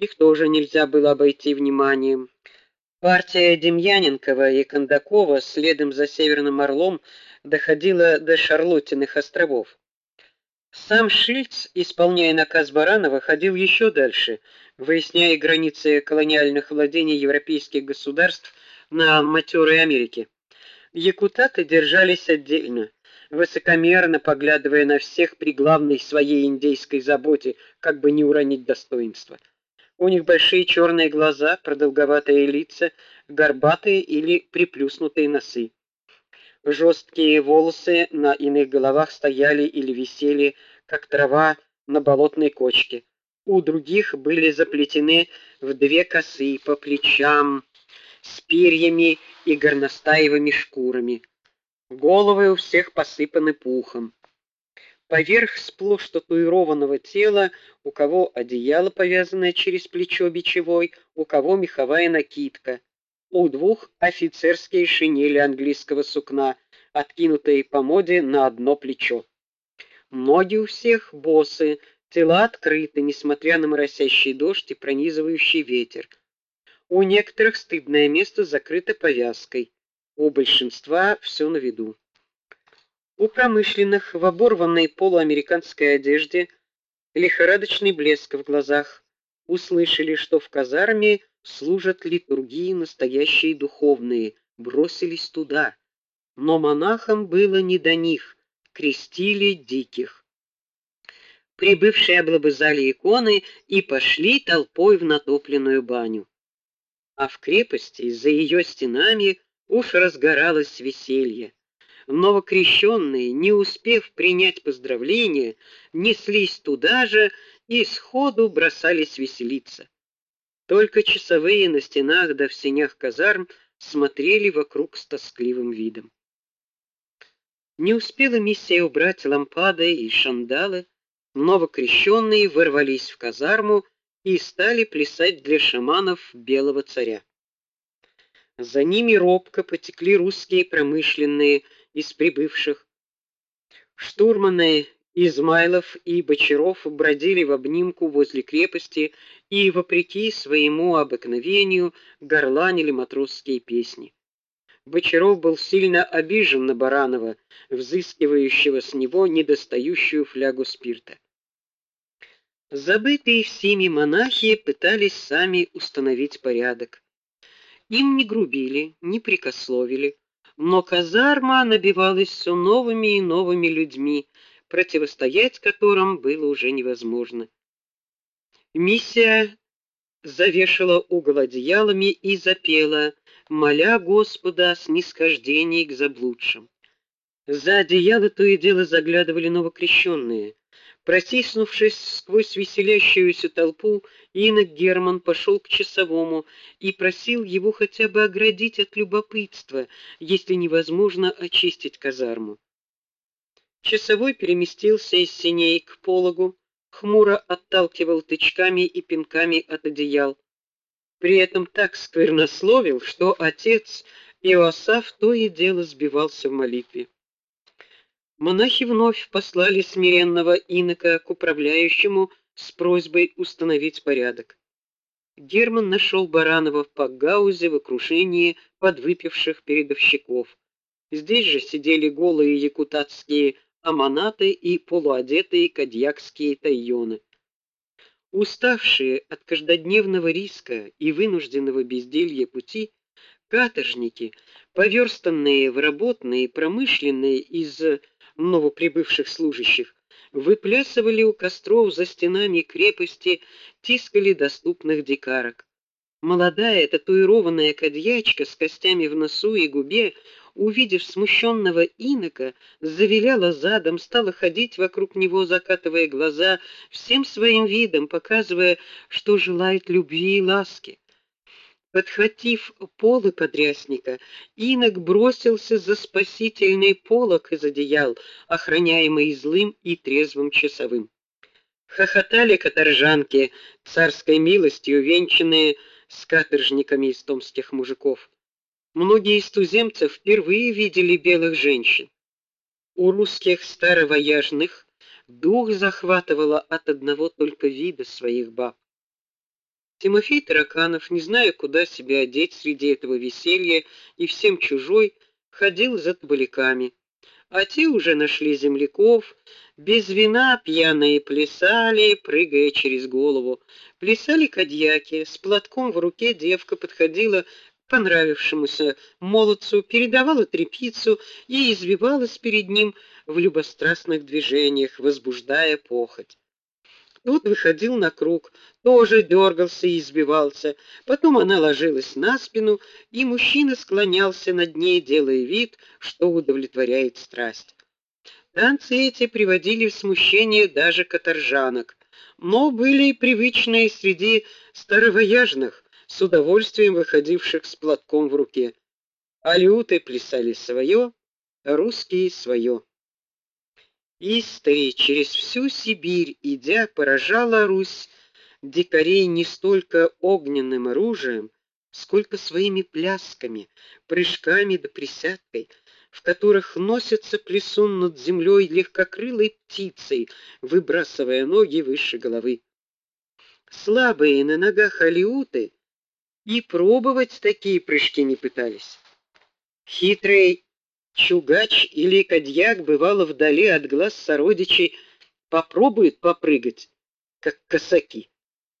Их тоже нельзя было обойти вниманием. Партия Демьяненкова и Кондакова следом за Северным Орлом доходила до Шарлоттиных островов. Сам Шильц, исполняя наказ Баранова, ходил еще дальше, выясняя границы колониальных владений европейских государств на матерой Америке. Якутаты держались отдельно, высокомерно поглядывая на всех при главной своей индейской заботе, как бы не уронить достоинства. У них большие черные глаза, продолговатые лица, горбатые или приплюснутые носы. Жесткие волосы на иных головах стояли или висели, как трава на болотной кочке. У других были заплетены в две косы по плечам с перьями и горностаевыми шкурами. Головы у всех посыпаны пухом. Поверх сплошь татуированного тела у кого одеяло, повязанное через плечо бичевой, у кого меховая накидка. У двух офицерские шинели английского сукна, откинутые по моде на одно плечо. Ноги у всех босы, тела открыты, несмотря на моросящий дождь и пронизывающий ветер. У некоторых стыдное место закрыто повязкой, у большинства все на виду. У промышленных в оборванной полуамериканской одежде лихорадочный блеск в глазах. Услышали, что в казарме служат литургии настоящие духовные, бросились туда. Но монахам было не до них, крестили диких. Прибывшие облобызали иконы и пошли толпой в натопленную баню. А в крепости, за ее стенами, уж разгоралось веселье новокрещенные, не успев принять поздравления, неслись туда же и сходу бросались веселиться. Только часовые на стенах да в сенях казарм смотрели вокруг с тоскливым видом. Не успела миссия убрать лампады и шандалы, новокрещенные ворвались в казарму и стали плясать для шаманов белого царя. За ними робко потекли русские промышленные из прибывших. Штурманы Измайлов и Бочаров бродили в обнимку возле крепости и вопреки своему обыкновению горланили матросские песни. Бочаров был сильно обижен на Баранова, взыскивающего с него недостающую флягу спирта. Забытые всеми монахи пытались сами установить порядок. Им не грубили, не прикословили, но казарма набивалась все новыми и новыми людьми, противостоять которым было уже невозможно. Миссия завешала угол одеялами и запела, моля Господа о снисхождении к заблудшим. За одеяло то и дело заглядывали новокрещенные. Протиснувшись сквозь веселящуюся толпу, инок Герман пошел к часовому и просил его хотя бы оградить от любопытства, если невозможно очистить казарму. Часовой переместился из синей к пологу, хмуро отталкивал тычками и пинками от одеял. При этом так сквернословил, что отец Иосаф то и дело сбивался в молитве. Монахи вновь послали смиренного инока к управляющему с просьбой установить порядок. Герман нашел Баранова в Пакгаузе в окружении подвыпивших передовщиков. Здесь же сидели голые якутатские аманаты и полуодетые кадьякские тайоны. Уставшие от каждодневного риска и вынужденного безделья пути, каторжники, поверстанные в работные, промышленные из новоприбывших служащих, выплясывали у костров за стенами крепости, тискали доступных дикарок. Молодая татуированная кадьячка с костями в носу и губе, увидев смущенного инока, завиляла задом, стала ходить вокруг него, закатывая глаза, всем своим видом показывая, что желает любви и ласки. Подхватив полы подрясника, инок бросился за спасительный полог из одеял, охраняемый злым и трезвым часовым. Хохотали каторжанки, царской милостью венчанные с каторжниками из томских мужиков. Многие из туземцев впервые видели белых женщин. У русских старовояжных дух захватывало от одного только вида своих баб. Тимофей Тараканов, не зная, куда себя одеть среди этого веселья и всем чужой, ходил за табаляками. А те уже нашли земляков, без вина пьяные плясали, прыгая через голову. Плясали кадьяки, с платком в руке девка подходила к понравившемуся молодцу, передавала трепицу и извивалась перед ним в любострастных движениях, возбуждая похоть. Тот выходил на круг, тоже дергался и избивался. Потом она ложилась на спину, и мужчина склонялся над ней, делая вид, что удовлетворяет страсть. Танцы эти приводили в смущение даже каторжанок, но были привычные среди старовояжных, с удовольствием выходивших с платком в руке. Алюты плясали свое, русские свое. Истори через всю Сибирь идя поражала Русь дикарей не столько огненным оружием, сколько своими плясками, прыжками да присядкой, в которых носится плесун над землей легкокрылой птицей, выбрасывая ноги выше головы. Слабые на ногах алиуты и пробовать такие прыжки не пытались. Хитрый Чугач или кадьяк бывало вдали от глаз сородичей попробует попрыгать, как косаки.